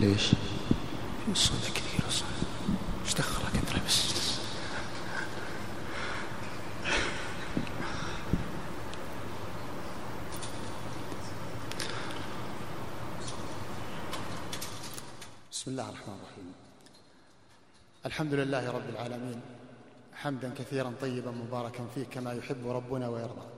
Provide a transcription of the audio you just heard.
ليش؟ الصوت كثير أصلا إيش دخلك انت بس بسم الله الرحمن الرحيم. الحمد لله رب العالمين. حمدا كثيرا طيبا مباركا فيه كما يحب ربنا ويرضى.